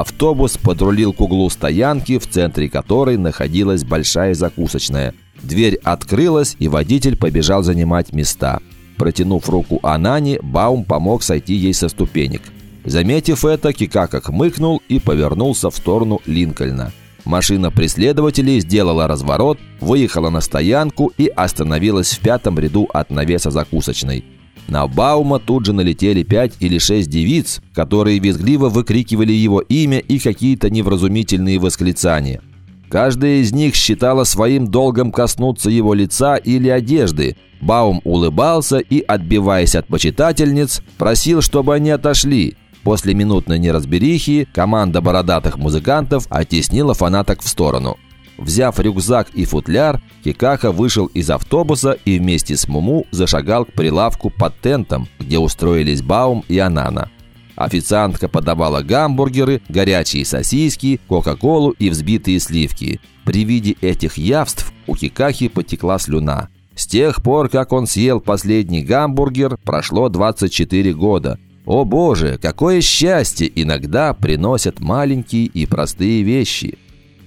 Автобус подрулил к углу стоянки, в центре которой находилась большая закусочная. Дверь открылась, и водитель побежал занимать места. Протянув руку Анане, Баум помог сойти ей со ступенек. Заметив это, Кикака хмыкнул и повернулся в сторону Линкольна. Машина преследователей сделала разворот, выехала на стоянку и остановилась в пятом ряду от навеса закусочной. На Баума тут же налетели пять или шесть девиц, которые визгливо выкрикивали его имя и какие-то невразумительные восклицания. Каждая из них считала своим долгом коснуться его лица или одежды. Баум улыбался и, отбиваясь от почитательниц, просил, чтобы они отошли. После минутной неразберихи команда бородатых музыкантов оттеснила фанаток в сторону. Взяв рюкзак и футляр, Кикаха вышел из автобуса и вместе с Муму зашагал к прилавку под тентом, где устроились Баум и Анана. Официантка подавала гамбургеры, горячие сосиски, кока-колу и взбитые сливки. При виде этих явств у Кикахи потекла слюна. С тех пор, как он съел последний гамбургер, прошло 24 года. О боже, какое счастье иногда приносят маленькие и простые вещи!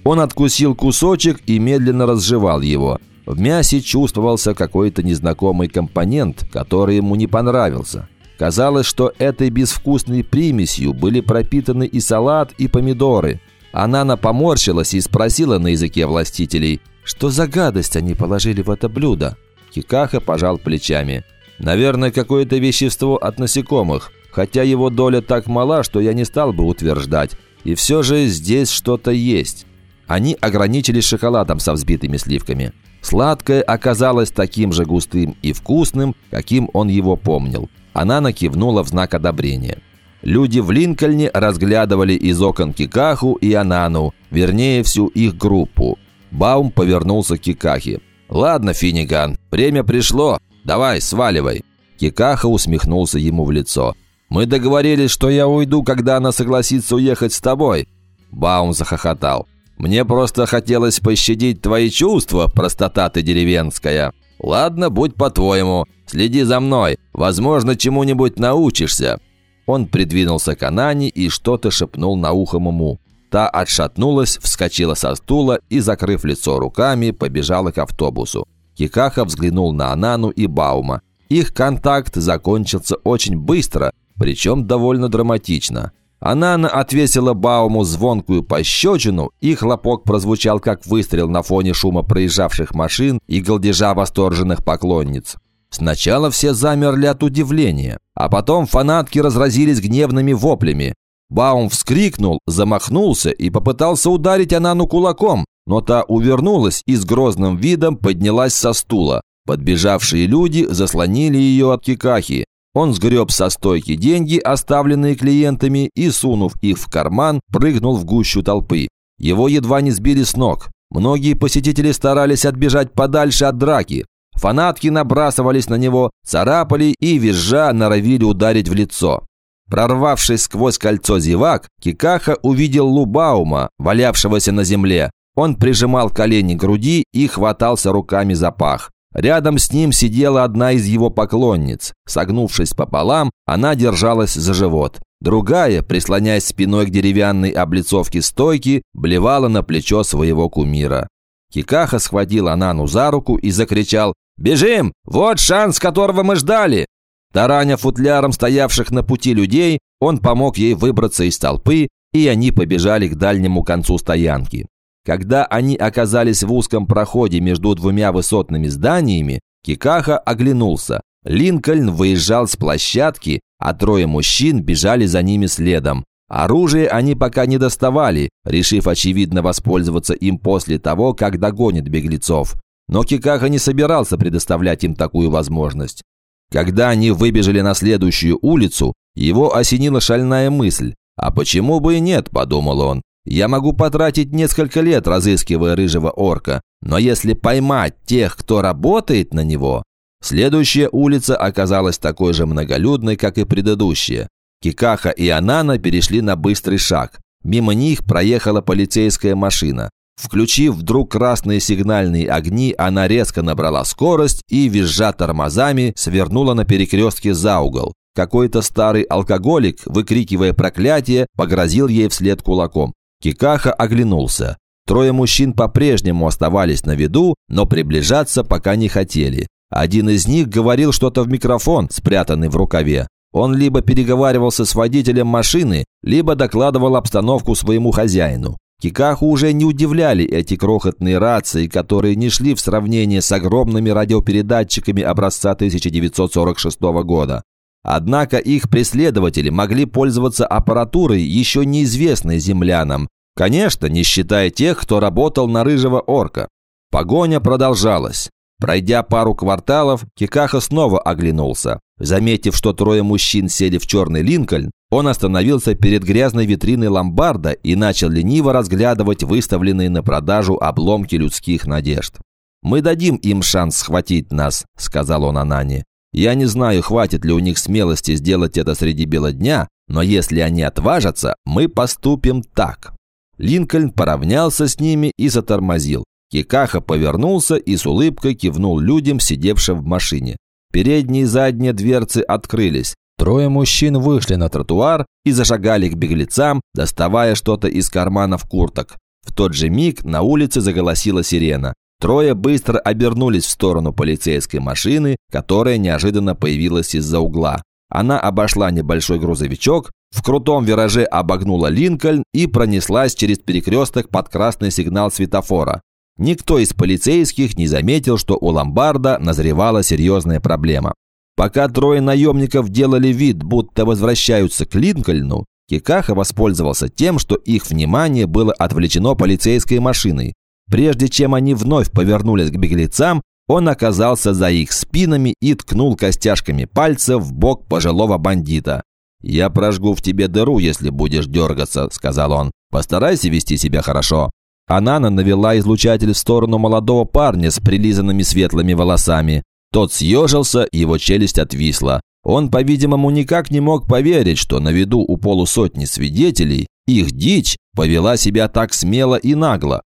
Он откусил кусочек и медленно разжевал его. В мясе чувствовался какой-то незнакомый компонент, который ему не понравился. Казалось, что этой безвкусной примесью были пропитаны и салат, и помидоры. Анана поморщилась и спросила на языке властителей, что за гадость они положили в это блюдо. Кикаха пожал плечами. «Наверное, какое-то вещество от насекомых, хотя его доля так мала, что я не стал бы утверждать. И все же здесь что-то есть». Они ограничились шоколадом со взбитыми сливками. Сладкое оказалось таким же густым и вкусным, каким он его помнил. Она накивнула в знак одобрения. Люди в Линкольне разглядывали из окон Кикаху и Анану, вернее, всю их группу. Баум повернулся к Кикахе. «Ладно, Финниган, время пришло. Давай, сваливай». Кикаха усмехнулся ему в лицо. «Мы договорились, что я уйду, когда она согласится уехать с тобой». Баум захохотал. Мне просто хотелось пощадить твои чувства, простота ты деревенская. Ладно, будь по-твоему. Следи за мной. Возможно, чему-нибудь научишься». Он придвинулся к Анане и что-то шепнул на ухо Муму. Та отшатнулась, вскочила со стула и, закрыв лицо руками, побежала к автобусу. Кикаха взглянул на Анану и Баума. Их контакт закончился очень быстро, причем довольно драматично. Анана отвесила Бауму звонкую пощечину, и хлопок прозвучал как выстрел на фоне шума проезжавших машин и голдежа восторженных поклонниц. Сначала все замерли от удивления, а потом фанатки разразились гневными воплями. Баум вскрикнул, замахнулся и попытался ударить Анану кулаком, но та увернулась и с грозным видом поднялась со стула. Подбежавшие люди заслонили ее от Кикахи. Он сгреб со стойки деньги, оставленные клиентами, и, сунув их в карман, прыгнул в гущу толпы. Его едва не сбили с ног. Многие посетители старались отбежать подальше от драки. Фанатки набрасывались на него, царапали и, визжа, норовили ударить в лицо. Прорвавшись сквозь кольцо зевак, Кикаха увидел Лубаума, валявшегося на земле. Он прижимал колени к груди и хватался руками за пах. Рядом с ним сидела одна из его поклонниц. Согнувшись пополам, она держалась за живот. Другая, прислоняясь спиной к деревянной облицовке стойки, блевала на плечо своего кумира. Кикаха схватил Анану за руку и закричал «Бежим! Вот шанс, которого мы ждали!» Тараня футляром стоявших на пути людей, он помог ей выбраться из толпы, и они побежали к дальнему концу стоянки. Когда они оказались в узком проходе между двумя высотными зданиями, Кикаха оглянулся. Линкольн выезжал с площадки, а трое мужчин бежали за ними следом. Оружие они пока не доставали, решив, очевидно, воспользоваться им после того, как догонит беглецов. Но Кикаха не собирался предоставлять им такую возможность. Когда они выбежали на следующую улицу, его осенила шальная мысль. «А почему бы и нет?» – подумал он. Я могу потратить несколько лет, разыскивая рыжего орка, но если поймать тех, кто работает на него... Следующая улица оказалась такой же многолюдной, как и предыдущая. Кикаха и Анана перешли на быстрый шаг. Мимо них проехала полицейская машина. Включив вдруг красные сигнальные огни, она резко набрала скорость и, визжа тормозами, свернула на перекрестке за угол. Какой-то старый алкоголик, выкрикивая проклятие, погрозил ей вслед кулаком. Кикаха оглянулся. Трое мужчин по-прежнему оставались на виду, но приближаться пока не хотели. Один из них говорил что-то в микрофон, спрятанный в рукаве. Он либо переговаривался с водителем машины, либо докладывал обстановку своему хозяину. Кикаху уже не удивляли эти крохотные рации, которые не шли в сравнение с огромными радиопередатчиками образца 1946 года. Однако их преследователи могли пользоваться аппаратурой, еще неизвестной землянам. Конечно, не считая тех, кто работал на рыжего орка. Погоня продолжалась. Пройдя пару кварталов, Кикаха снова оглянулся. Заметив, что трое мужчин сели в черный Линкольн, он остановился перед грязной витриной ломбарда и начал лениво разглядывать выставленные на продажу обломки людских надежд. «Мы дадим им шанс схватить нас», – сказал он Анане. «Я не знаю, хватит ли у них смелости сделать это среди бела дня, но если они отважатся, мы поступим так». Линкольн поравнялся с ними и затормозил. Кикаха повернулся и с улыбкой кивнул людям, сидевшим в машине. Передние и задние дверцы открылись. Трое мужчин вышли на тротуар и зашагали к беглецам, доставая что-то из карманов курток. В тот же миг на улице заголосила сирена. Трое быстро обернулись в сторону полицейской машины, которая неожиданно появилась из-за угла. Она обошла небольшой грузовичок, в крутом вираже обогнула Линкольн и пронеслась через перекресток под красный сигнал светофора. Никто из полицейских не заметил, что у ломбарда назревала серьезная проблема. Пока трое наемников делали вид, будто возвращаются к Линкольну, Кикаха воспользовался тем, что их внимание было отвлечено полицейской машиной. Прежде чем они вновь повернулись к беглецам, он оказался за их спинами и ткнул костяшками пальца в бок пожилого бандита. «Я прожгу в тебе дыру, если будешь дергаться», – сказал он. «Постарайся вести себя хорошо». Анана навела излучатель в сторону молодого парня с прилизанными светлыми волосами. Тот съежился, его челюсть отвисла. Он, по-видимому, никак не мог поверить, что на виду у полусотни свидетелей их дичь повела себя так смело и нагло.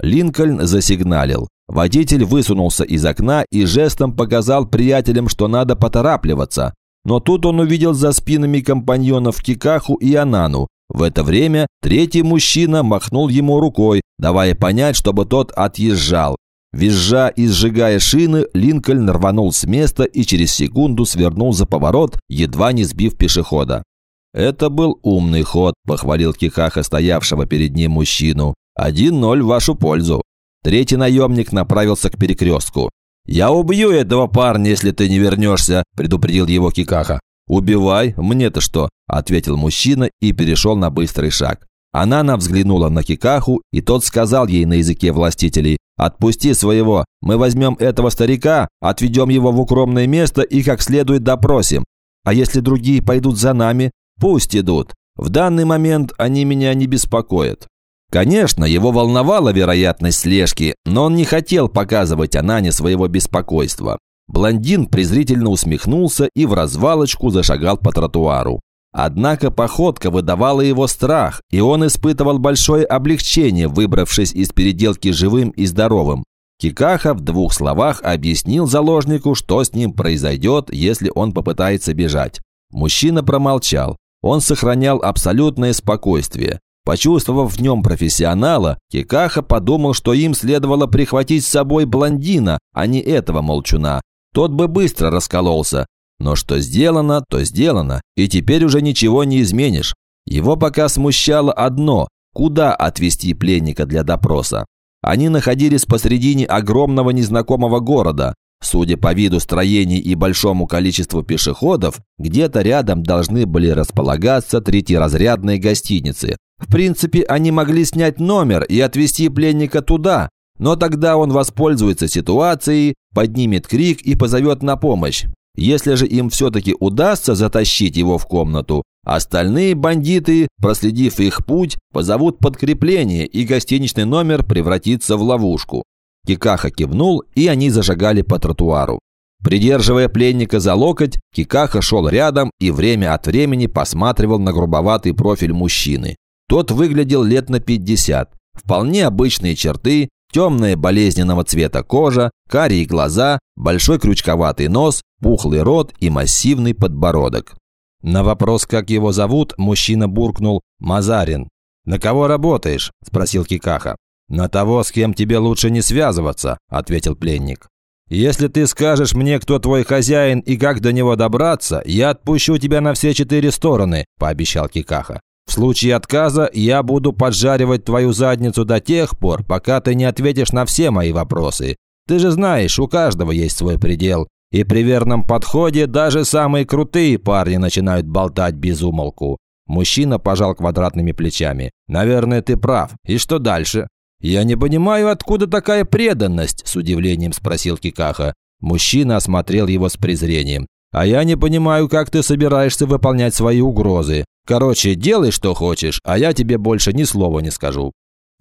Линкольн засигналил. Водитель высунулся из окна и жестом показал приятелям, что надо поторапливаться. Но тут он увидел за спинами компаньонов Кикаху и Анану, в это время третий мужчина махнул ему рукой, давая понять, чтобы тот отъезжал. Визжа и сжигая шины, Линкольн рванул с места и через секунду свернул за поворот, едва не сбив пешехода. «Это был умный ход», – похвалил Кикаха стоявшего перед ним мужчину. «Один ноль в вашу пользу». Третий наемник направился к перекрестку. «Я убью этого парня, если ты не вернешься», – предупредил его Кикаха. «Убивай, мне-то что?» – ответил мужчина и перешел на быстрый шаг. Анана взглянула на Кикаху, и тот сказал ей на языке властителей «Отпусти своего, мы возьмем этого старика, отведем его в укромное место и как следует допросим. А если другие пойдут за нами, пусть идут. В данный момент они меня не беспокоят». Конечно, его волновала вероятность слежки, но он не хотел показывать Анане своего беспокойства. Блондин презрительно усмехнулся и в развалочку зашагал по тротуару. Однако походка выдавала его страх, и он испытывал большое облегчение, выбравшись из переделки живым и здоровым. Кикаха в двух словах объяснил заложнику, что с ним произойдет, если он попытается бежать. Мужчина промолчал. Он сохранял абсолютное спокойствие. Почувствовав в нем профессионала, Кикаха подумал, что им следовало прихватить с собой блондина, а не этого молчуна, тот бы быстро раскололся. Но что сделано, то сделано, и теперь уже ничего не изменишь. Его пока смущало одно – куда отвезти пленника для допроса. Они находились посредине огромного незнакомого города. Судя по виду строений и большому количеству пешеходов, где-то рядом должны были располагаться третьеразрядные гостиницы. В принципе, они могли снять номер и отвезти пленника туда, но тогда он воспользуется ситуацией, поднимет крик и позовет на помощь. Если же им все-таки удастся затащить его в комнату, остальные бандиты, проследив их путь, позовут подкрепление, и гостиничный номер превратится в ловушку. Кикаха кивнул, и они зажигали по тротуару. Придерживая пленника за локоть, Кикаха шел рядом и время от времени посматривал на грубоватый профиль мужчины. Тот выглядел лет на 50. Вполне обычные черты, темная болезненного цвета кожа, карие глаза, большой крючковатый нос, пухлый рот и массивный подбородок. На вопрос, как его зовут, мужчина буркнул «Мазарин». «На кого работаешь?» – спросил Кикаха. «На того, с кем тебе лучше не связываться», – ответил пленник. «Если ты скажешь мне, кто твой хозяин и как до него добраться, я отпущу тебя на все четыре стороны», – пообещал Кикаха. «В случае отказа я буду поджаривать твою задницу до тех пор, пока ты не ответишь на все мои вопросы. Ты же знаешь, у каждого есть свой предел. И при верном подходе даже самые крутые парни начинают болтать без умолку. Мужчина пожал квадратными плечами. «Наверное, ты прав. И что дальше?» «Я не понимаю, откуда такая преданность?» – с удивлением спросил Кикаха. Мужчина осмотрел его с презрением. «А я не понимаю, как ты собираешься выполнять свои угрозы. Короче, делай, что хочешь, а я тебе больше ни слова не скажу».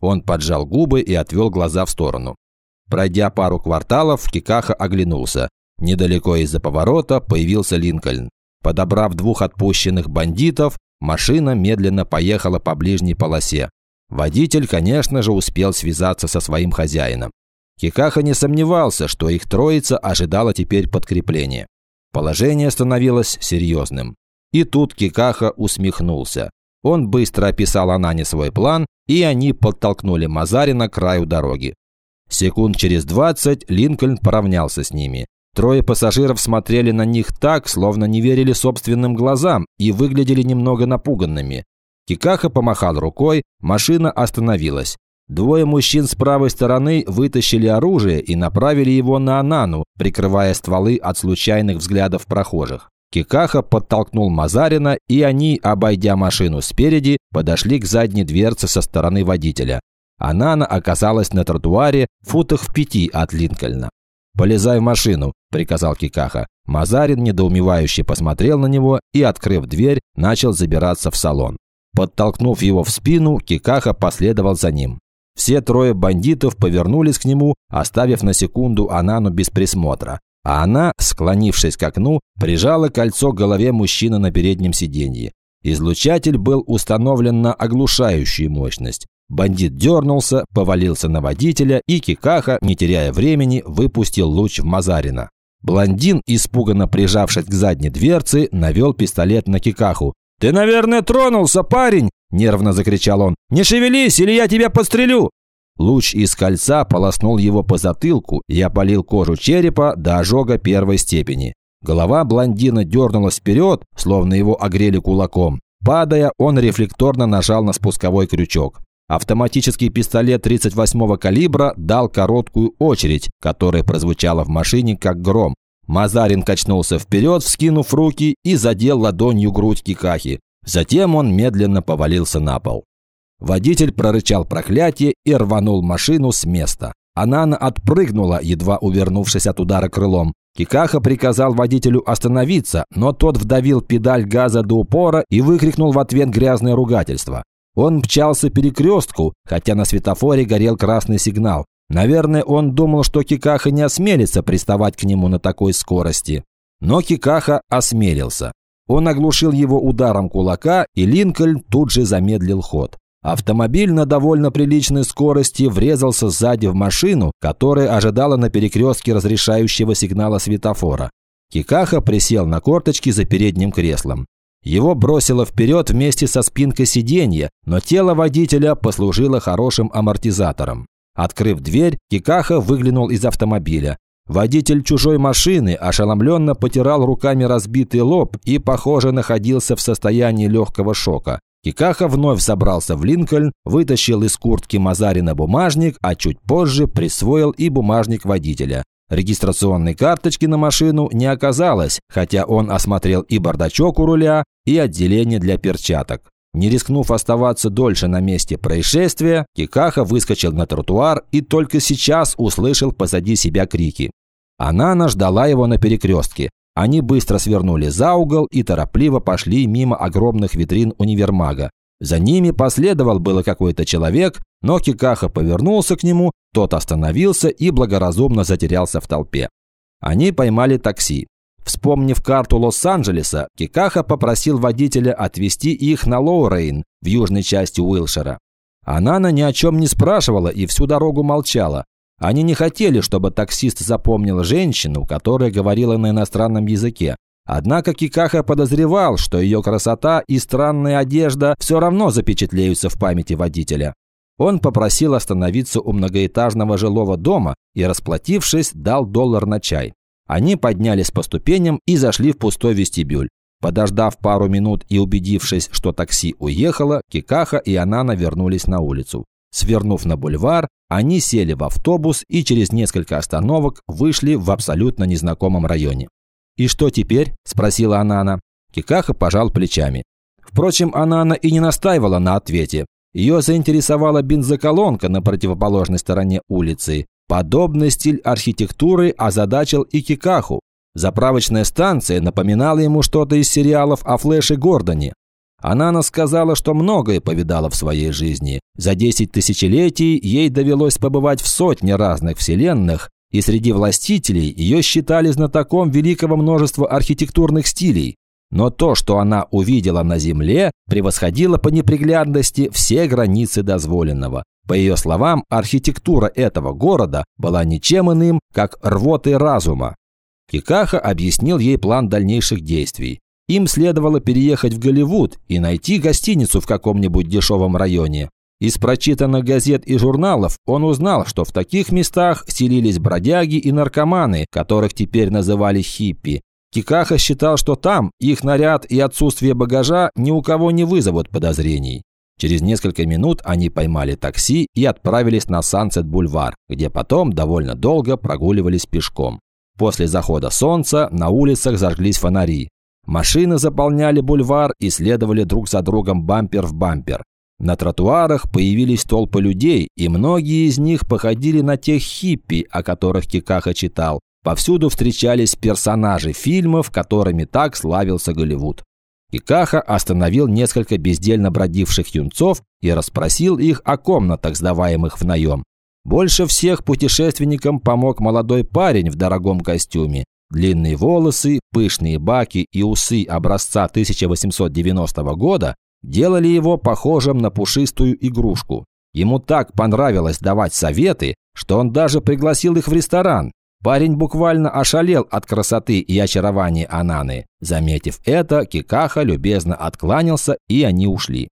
Он поджал губы и отвел глаза в сторону. Пройдя пару кварталов, Кикаха оглянулся. Недалеко из-за поворота появился Линкольн. Подобрав двух отпущенных бандитов, машина медленно поехала по ближней полосе. Водитель, конечно же, успел связаться со своим хозяином. Кикаха не сомневался, что их троица ожидала теперь подкрепления. Положение становилось серьезным. И тут Кикаха усмехнулся. Он быстро описал Анане свой план, и они подтолкнули Мазарина к краю дороги. Секунд через двадцать Линкольн поравнялся с ними. Трое пассажиров смотрели на них так, словно не верили собственным глазам и выглядели немного напуганными. Кикаха помахал рукой, машина остановилась. Двое мужчин с правой стороны вытащили оружие и направили его на Анану, прикрывая стволы от случайных взглядов прохожих. Кикаха подтолкнул Мазарина, и они, обойдя машину спереди, подошли к задней дверце со стороны водителя. Анана оказалась на тротуаре футах в пяти от Линкольна. «Полезай в машину», – приказал Кикаха. Мазарин недоумевающе посмотрел на него и, открыв дверь, начал забираться в салон. Подтолкнув его в спину, Кикаха последовал за ним. Все трое бандитов повернулись к нему, оставив на секунду Анану без присмотра. А она, склонившись к окну, прижала кольцо к голове мужчины на переднем сиденье. Излучатель был установлен на оглушающую мощность. Бандит дернулся, повалился на водителя, и Кикаха, не теряя времени, выпустил луч в Мазарина. Блондин, испуганно прижавшись к задней дверце, навел пистолет на Кикаху. «Ты, наверное, тронулся, парень!» – нервно закричал он. «Не шевелись, или я тебя подстрелю!» Луч из кольца полоснул его по затылку и опалил кожу черепа до ожога первой степени. Голова блондина дернулась вперед, словно его огрели кулаком. Падая, он рефлекторно нажал на спусковой крючок. Автоматический пистолет 38-го калибра дал короткую очередь, которая прозвучала в машине как гром. Мазарин качнулся вперед, вскинув руки и задел ладонью грудь Кикахи. Затем он медленно повалился на пол. Водитель прорычал проклятие и рванул машину с места. Анана отпрыгнула, едва увернувшись от удара крылом. Кикаха приказал водителю остановиться, но тот вдавил педаль газа до упора и выкрикнул в ответ грязное ругательство. Он мчался перекрестку, хотя на светофоре горел красный сигнал. Наверное, он думал, что Кикаха не осмелится приставать к нему на такой скорости. Но Кикаха осмелился. Он оглушил его ударом кулака, и Линкольн тут же замедлил ход. Автомобиль на довольно приличной скорости врезался сзади в машину, которая ожидала на перекрестке разрешающего сигнала светофора. Кикаха присел на корточки за передним креслом. Его бросило вперед вместе со спинкой сиденья, но тело водителя послужило хорошим амортизатором. Открыв дверь, Кикаха выглянул из автомобиля. Водитель чужой машины ошеломленно потирал руками разбитый лоб и, похоже, находился в состоянии легкого шока. Кикаха вновь забрался в Линкольн, вытащил из куртки Мазарина бумажник, а чуть позже присвоил и бумажник водителя. Регистрационной карточки на машину не оказалось, хотя он осмотрел и бардачок у руля, и отделение для перчаток. Не рискнув оставаться дольше на месте происшествия, Кикаха выскочил на тротуар и только сейчас услышал позади себя крики. Анана ждала его на перекрестке. Они быстро свернули за угол и торопливо пошли мимо огромных витрин универмага. За ними последовал было какой-то человек, но Кикаха повернулся к нему, тот остановился и благоразумно затерялся в толпе. Они поймали такси. Вспомнив карту Лос-Анджелеса, Кикаха попросил водителя отвезти их на Лоурейн в южной части Уилшера. Анана ни о чем не спрашивала и всю дорогу молчала. Они не хотели, чтобы таксист запомнил женщину, которая говорила на иностранном языке. Однако Кикаха подозревал, что ее красота и странная одежда все равно запечатлеются в памяти водителя. Он попросил остановиться у многоэтажного жилого дома и, расплатившись, дал доллар на чай. Они поднялись по ступеням и зашли в пустой вестибюль. Подождав пару минут и убедившись, что такси уехало, Кикаха и Анана вернулись на улицу. Свернув на бульвар, они сели в автобус и через несколько остановок вышли в абсолютно незнакомом районе. «И что теперь?» – спросила Анана. Кикаха пожал плечами. Впрочем, Анана и не настаивала на ответе. Ее заинтересовала бензоколонка на противоположной стороне улицы. Подобный стиль архитектуры озадачил и Кикаху. Заправочная станция напоминала ему что-то из сериалов о Флэше Гордоне. Анана сказала, что многое повидала в своей жизни. За 10 тысячелетий ей довелось побывать в сотне разных вселенных, и среди властителей ее считали знатоком великого множества архитектурных стилей. Но то, что она увидела на Земле, превосходило по неприглядности все границы дозволенного. По ее словам, архитектура этого города была ничем иным, как рвотой разума. Кикаха объяснил ей план дальнейших действий. Им следовало переехать в Голливуд и найти гостиницу в каком-нибудь дешевом районе. Из прочитанных газет и журналов он узнал, что в таких местах селились бродяги и наркоманы, которых теперь называли хиппи. Кикаха считал, что там их наряд и отсутствие багажа ни у кого не вызовут подозрений. Через несколько минут они поймали такси и отправились на Сансет-бульвар, где потом довольно долго прогуливались пешком. После захода солнца на улицах зажглись фонари. Машины заполняли бульвар и следовали друг за другом бампер в бампер. На тротуарах появились толпы людей, и многие из них походили на тех хиппи, о которых Кикаха читал. Повсюду встречались персонажи фильмов, которыми так славился Голливуд. Кикаха остановил несколько бездельно бродивших юнцов и расспросил их о комнатах, сдаваемых в наем. Больше всех путешественникам помог молодой парень в дорогом костюме. Длинные волосы, пышные баки и усы образца 1890 года делали его похожим на пушистую игрушку. Ему так понравилось давать советы, что он даже пригласил их в ресторан. Парень буквально ошалел от красоты и очарования Ананы. Заметив это, Кикаха любезно откланялся, и они ушли.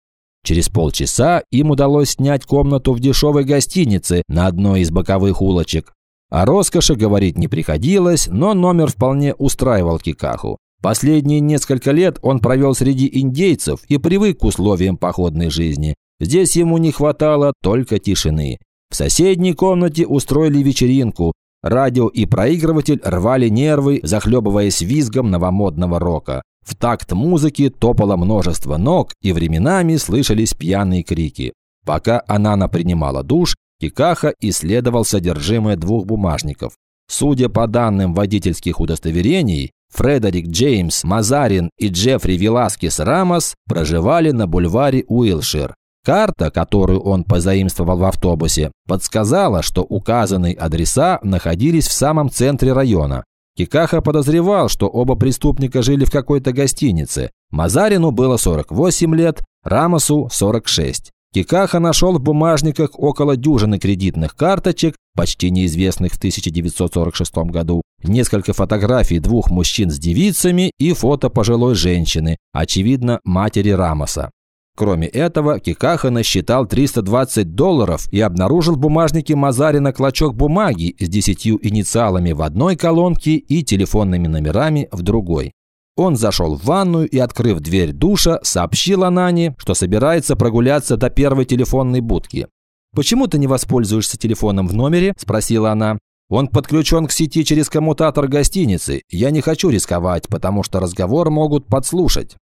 Через полчаса им удалось снять комнату в дешевой гостинице на одной из боковых улочек. О роскоши говорить не приходилось, но номер вполне устраивал Кикаху. Последние несколько лет он провел среди индейцев и привык к условиям походной жизни. Здесь ему не хватало только тишины. В соседней комнате устроили вечеринку. Радио и проигрыватель рвали нервы, захлебываясь визгом новомодного рока. В такт музыки топало множество ног, и временами слышались пьяные крики. Пока Анана принимала душ, Кикаха исследовал содержимое двух бумажников. Судя по данным водительских удостоверений, Фредерик Джеймс Мазарин и Джеффри Веласкес Рамос проживали на бульваре Уилшир. Карта, которую он позаимствовал в автобусе, подсказала, что указанные адреса находились в самом центре района. Кикаха подозревал, что оба преступника жили в какой-то гостинице. Мазарину было 48 лет, Рамосу – 46. Кикаха нашел в бумажниках около дюжины кредитных карточек, почти неизвестных в 1946 году, несколько фотографий двух мужчин с девицами и фото пожилой женщины, очевидно, матери Рамоса. Кроме этого, Кикаха насчитал 320 долларов и обнаружил в бумажнике Мазарина клочок бумаги с десятью инициалами в одной колонке и телефонными номерами в другой. Он зашел в ванную и, открыв дверь душа, сообщил Анане, что собирается прогуляться до первой телефонной будки. «Почему ты не воспользуешься телефоном в номере?» – спросила она. «Он подключен к сети через коммутатор гостиницы. Я не хочу рисковать, потому что разговор могут подслушать».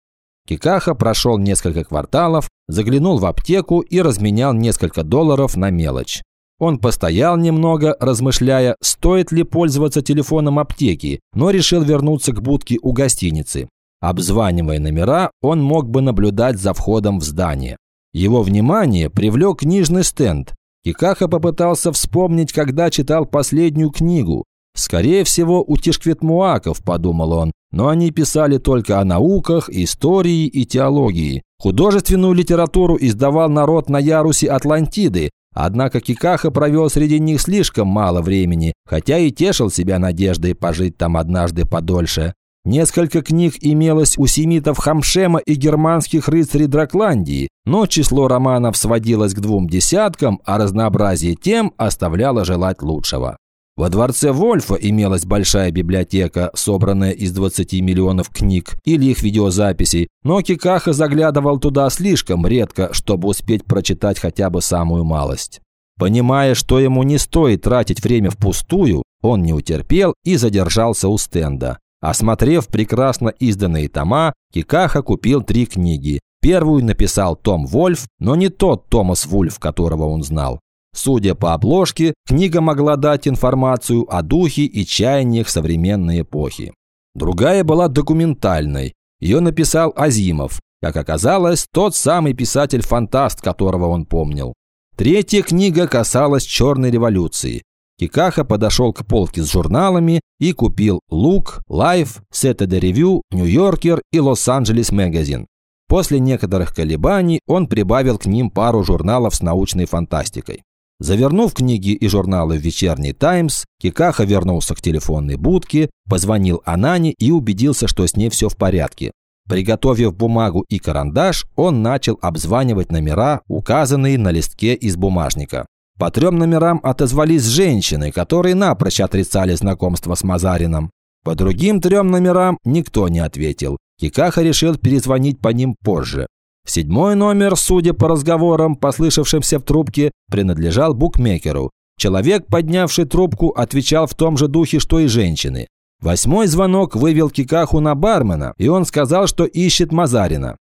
Кикаха прошел несколько кварталов, заглянул в аптеку и разменял несколько долларов на мелочь. Он постоял немного, размышляя, стоит ли пользоваться телефоном аптеки, но решил вернуться к будке у гостиницы. Обзванивая номера, он мог бы наблюдать за входом в здание. Его внимание привлек книжный стенд. Кикаха попытался вспомнить, когда читал последнюю книгу. Скорее всего, у тишкветмуаков, подумал он, но они писали только о науках, истории и теологии. Художественную литературу издавал народ на ярусе Атлантиды, однако Кикаха провел среди них слишком мало времени, хотя и тешил себя надеждой пожить там однажды подольше. Несколько книг имелось у семитов Хамшема и германских рыцарей Дракландии, но число романов сводилось к двум десяткам, а разнообразие тем оставляло желать лучшего. Во дворце Вольфа имелась большая библиотека, собранная из 20 миллионов книг или их видеозаписей, но Кикаха заглядывал туда слишком редко, чтобы успеть прочитать хотя бы самую малость. Понимая, что ему не стоит тратить время впустую, он не утерпел и задержался у стенда. Осмотрев прекрасно изданные тома, Кикаха купил три книги. Первую написал Том Вольф, но не тот Томас Вульф, которого он знал. Судя по обложке, книга могла дать информацию о духе и чаяниях современной эпохи. Другая была документальной. Ее написал Азимов. Как оказалось, тот самый писатель-фантаст, которого он помнил. Третья книга касалась черной революции. Кикаха подошел к полке с журналами и купил «Лук», «Life», «Saturday Review», «Нью-Йоркер» и «Лос-Анджелес Magazine». После некоторых колебаний он прибавил к ним пару журналов с научной фантастикой. Завернув книги и журналы в вечерний «Таймс», Кикаха вернулся к телефонной будке, позвонил Анане и убедился, что с ней все в порядке. Приготовив бумагу и карандаш, он начал обзванивать номера, указанные на листке из бумажника. По трем номерам отозвались женщины, которые напрочь отрицали знакомство с Мазарином. По другим трем номерам никто не ответил. Кикаха решил перезвонить по ним позже. Седьмой номер, судя по разговорам, послышавшимся в трубке, принадлежал букмекеру. Человек, поднявший трубку, отвечал в том же духе, что и женщины. Восьмой звонок вывел Кикаху на бармена, и он сказал, что ищет Мазарина.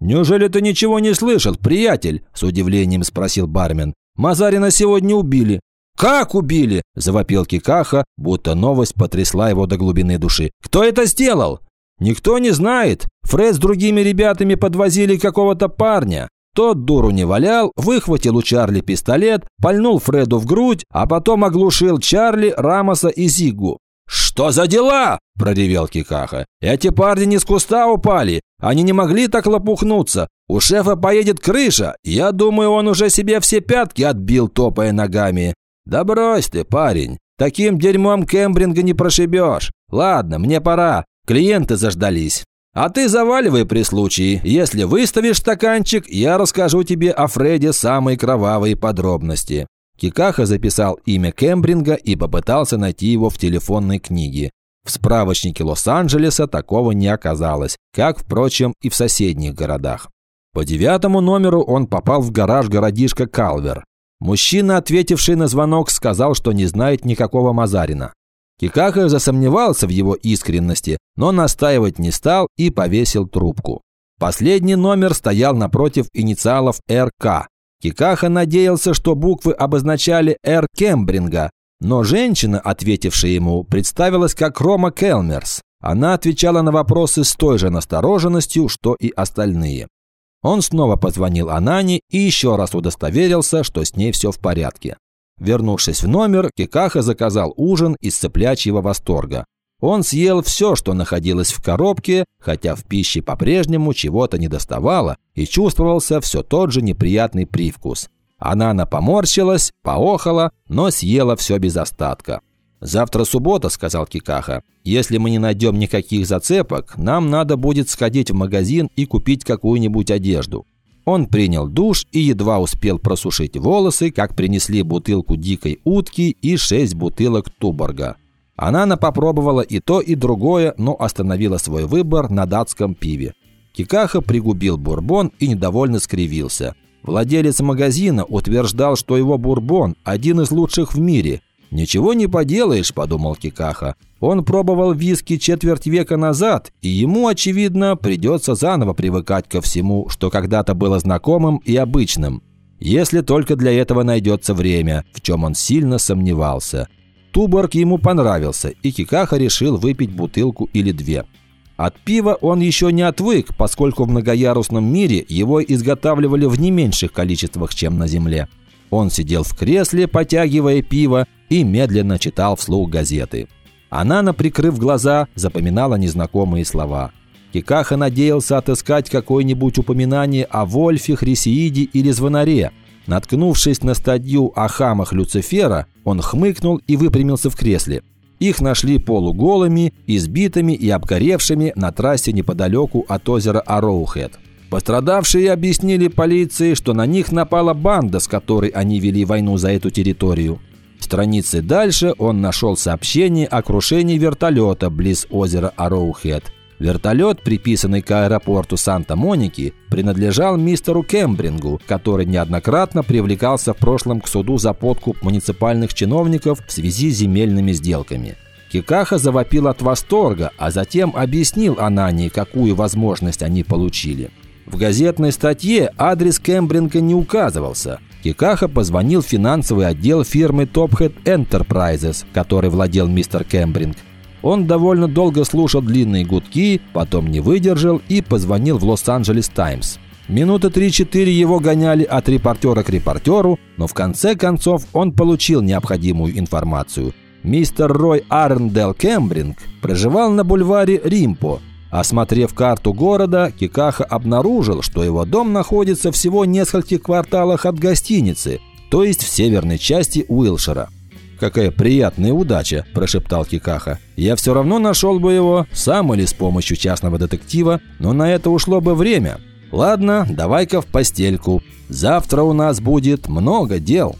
«Неужели ты ничего не слышал, приятель?» – с удивлением спросил бармен. «Мазарина сегодня убили». «Как убили?» – завопил Кикаха, будто новость потрясла его до глубины души. «Кто это сделал?» Никто не знает. Фред с другими ребятами подвозили какого-то парня. Тот дуру не валял, выхватил у Чарли пистолет, пальнул Фреду в грудь, а потом оглушил Чарли, Рамоса и Зигу. «Что за дела?» – проревел Кикаха. «Эти парни не с куста упали. Они не могли так лопухнуться. У шефа поедет крыша. Я думаю, он уже себе все пятки отбил, топая ногами. Да брось ты, парень. Таким дерьмом Кембринга не прошибешь. Ладно, мне пора. Клиенты заждались. А ты заваливай при случае. Если выставишь стаканчик, я расскажу тебе о Фреде самые кровавые подробности». Кикаха записал имя Кембринга и попытался найти его в телефонной книге. В справочнике Лос-Анджелеса такого не оказалось, как, впрочем, и в соседних городах. По девятому номеру он попал в гараж городишка Калвер. Мужчина, ответивший на звонок, сказал, что не знает никакого Мазарина. Кикаха засомневался в его искренности, но настаивать не стал и повесил трубку. Последний номер стоял напротив инициалов РК. Кикаха надеялся, что буквы обозначали «Р. Кембринга», но женщина, ответившая ему, представилась как Рома Келмерс. Она отвечала на вопросы с той же настороженностью, что и остальные. Он снова позвонил Анане и еще раз удостоверился, что с ней все в порядке. Вернувшись в номер, Кикаха заказал ужин из цыплячьего восторга. Он съел все, что находилось в коробке, хотя в пище по-прежнему чего-то не доставало и чувствовался все тот же неприятный привкус. Она поморщилась, поохала, но съела все без остатка. «Завтра суббота», – сказал Кикаха. «Если мы не найдем никаких зацепок, нам надо будет сходить в магазин и купить какую-нибудь одежду. Он принял душ и едва успел просушить волосы, как принесли бутылку дикой утки и шесть бутылок туборга. Анана попробовала и то, и другое, но остановила свой выбор на датском пиве. Кикаха пригубил бурбон и недовольно скривился. Владелец магазина утверждал, что его бурбон – один из лучших в мире. «Ничего не поделаешь», – подумал Кикаха. Он пробовал виски четверть века назад, и ему, очевидно, придется заново привыкать ко всему, что когда-то было знакомым и обычным. Если только для этого найдется время, в чем он сильно сомневался. Туборг ему понравился, и Кикаха решил выпить бутылку или две. От пива он еще не отвык, поскольку в многоярусном мире его изготавливали в не меньших количествах, чем на Земле. Он сидел в кресле, потягивая пиво, и медленно читал вслух газеты. Анана, прикрыв глаза, запоминала незнакомые слова. Кикаха надеялся отыскать какое-нибудь упоминание о Вольфе, Хрисеиде или Звонаре. Наткнувшись на стадью о хамах Люцифера, он хмыкнул и выпрямился в кресле. Их нашли полуголыми, избитыми и обгоревшими на трассе неподалеку от озера Ароухед. Пострадавшие объяснили полиции, что на них напала банда, с которой они вели войну за эту территорию. Страницы дальше он нашел сообщение о крушении вертолета близ озера Ароухед – Вертолет, приписанный к аэропорту Санта-Моники, принадлежал мистеру Кембрингу, который неоднократно привлекался в прошлом к суду за подкуп муниципальных чиновников в связи с земельными сделками. Кикаха завопил от восторга, а затем объяснил Анании, какую возможность они получили. В газетной статье адрес Кембринга не указывался. Кикаха позвонил в финансовый отдел фирмы Tophead Enterprises, который владел мистер Кембринг, он довольно долго слушал длинные гудки, потом не выдержал и позвонил в Лос-Анджелес Таймс. Минуты 3-4 его гоняли от репортера к репортеру, но в конце концов он получил необходимую информацию. Мистер Рой Арндел Кембринг проживал на бульваре Римпо. Осмотрев карту города, Кикаха обнаружил, что его дом находится всего в нескольких кварталах от гостиницы, то есть в северной части Уилшера. «Какая приятная удача!» – прошептал Кикаха. «Я все равно нашел бы его, сам или с помощью частного детектива, но на это ушло бы время. Ладно, давай-ка в постельку. Завтра у нас будет много дел».